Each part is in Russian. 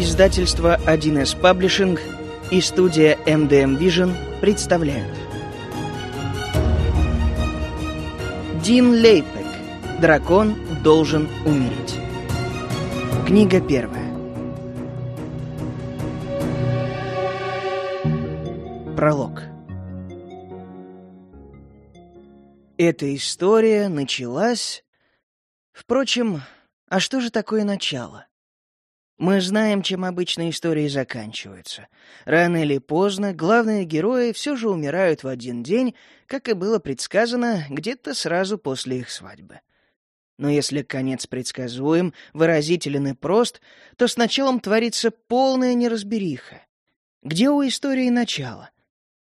Издательство 1С Паблишинг и студия MDM Vision представляют. Дин Лейпек. «Дракон должен умереть» Книга первая. Пролог. Эта история началась... Впрочем, а что же такое начало? Мы знаем, чем обычно истории заканчиваются. Рано или поздно главные герои все же умирают в один день, как и было предсказано где-то сразу после их свадьбы. Но если конец предсказуем, выразителен и прост, то с началом творится полная неразбериха. Где у истории начало?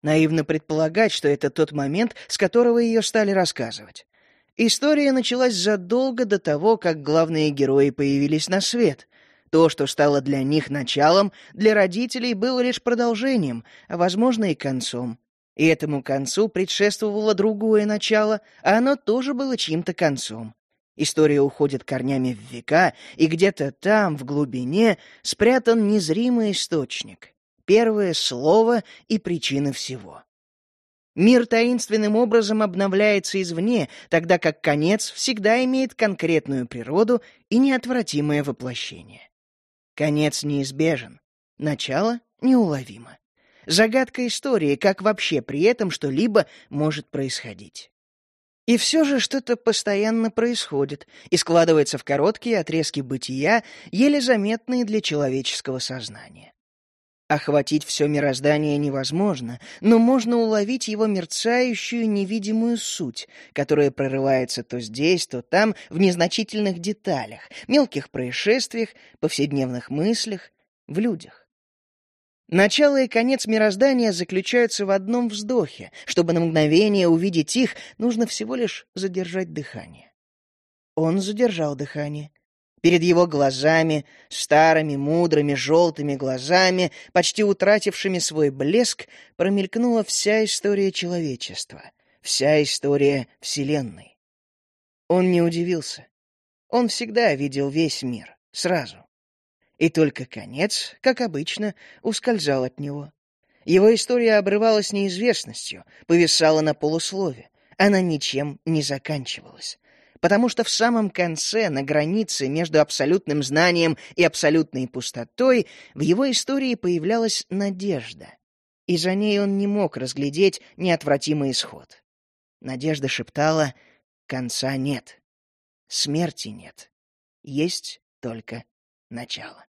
Наивно предполагать, что это тот момент, с которого ее стали рассказывать. История началась задолго до того, как главные герои появились на свет. То, что стало для них началом, для родителей было лишь продолжением, а, возможно, и концом. И этому концу предшествовало другое начало, а оно тоже было чьим-то концом. История уходит корнями в века, и где-то там, в глубине, спрятан незримый источник первое слово и причина всего. Мир таинственным образом обновляется извне, тогда как конец всегда имеет конкретную природу и неотвратимое воплощение. Конец неизбежен, начало неуловимо. Загадка истории, как вообще при этом что-либо может происходить. И все же что-то постоянно происходит и складывается в короткие отрезки бытия, еле заметные для человеческого сознания. Охватить все мироздание невозможно, но можно уловить его мерцающую невидимую суть, которая прорывается то здесь, то там, в незначительных деталях, мелких происшествиях, повседневных мыслях, в людях. Начало и конец мироздания заключаются в одном вздохе. Чтобы на мгновение увидеть их, нужно всего лишь задержать дыхание. Он задержал дыхание. Перед его глазами, старыми, мудрыми, желтыми глазами, почти утратившими свой блеск, промелькнула вся история человечества, вся история Вселенной. Он не удивился. Он всегда видел весь мир, сразу. И только конец, как обычно, ускользал от него. Его история обрывалась неизвестностью, повисала на полуслове. Она ничем не заканчивалась потому что в самом конце, на границе между абсолютным знанием и абсолютной пустотой, в его истории появлялась надежда, и за ней он не мог разглядеть неотвратимый исход. Надежда шептала «Конца нет, смерти нет, есть только начало».